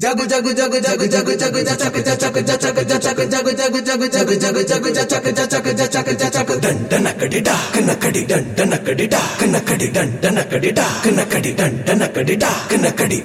Jago jago jago jago jago jago jago jago jago jago jago jago jago jago jago jago jago jago jago jago ದಂಡನಕಡಿಡ ಕನಕಡಿ ದಂಡನಕಡಿಡ ಕನಕಡಿ ದಂಡನಕಡಿಡ ಕನಕಡಿ ದಂಡನಕಡಿಡ ಕನಕಡಿ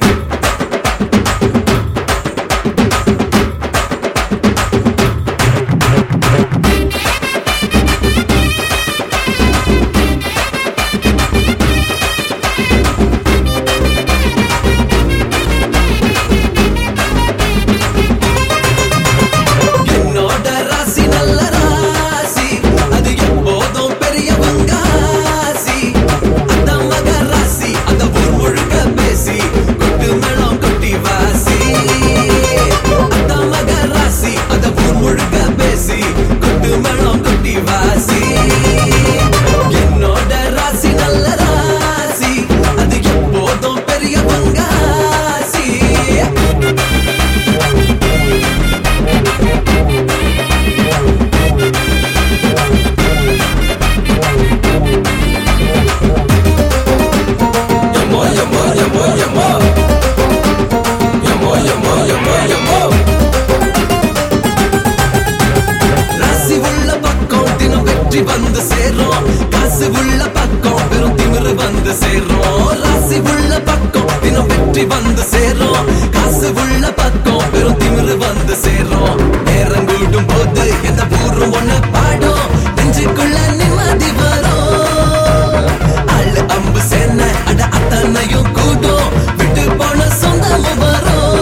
வெற்றி வந்து சேர்றோம். காசு உள்ள பக்கம் வெறும் திமிரு வந்து சேர்றோம். ராசி உள்ள பக்கம் தினம் வெற்றி வந்து சேர்றோம். காசு உள்ள பக்கம் வெறும் திமிரு வந்து சேர்றோம். நேரம் கூடும் போது எந்த பூர்வம் ஒண்ணு பாடும். நெஞ்சுக்குள்ள நிம்மதி வரும். அள்ளு அம்பு சேன அட அத்தனையும் கூடும். விட்டு போன சொந்தமும் வரும்.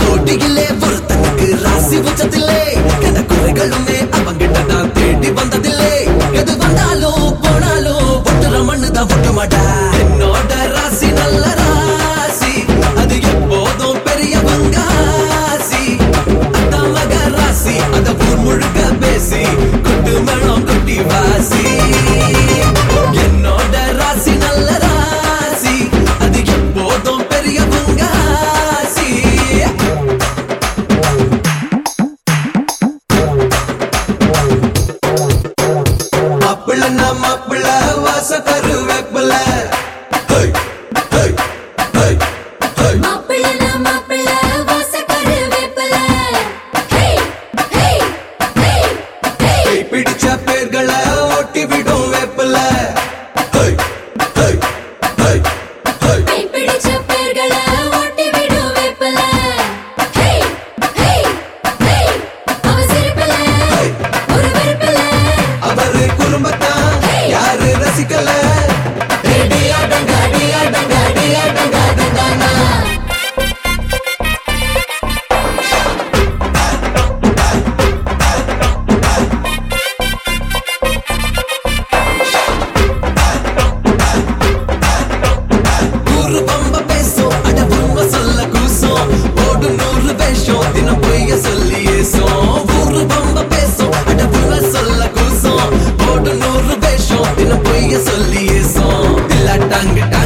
கோட்டியிலே ஒருத்தனுக்கு ராசி உச்சத்தில் மாப்பிள வாச தரு வேப்பிள பிடிச்ச பேர்களை ஓட்டி விடும் sangre.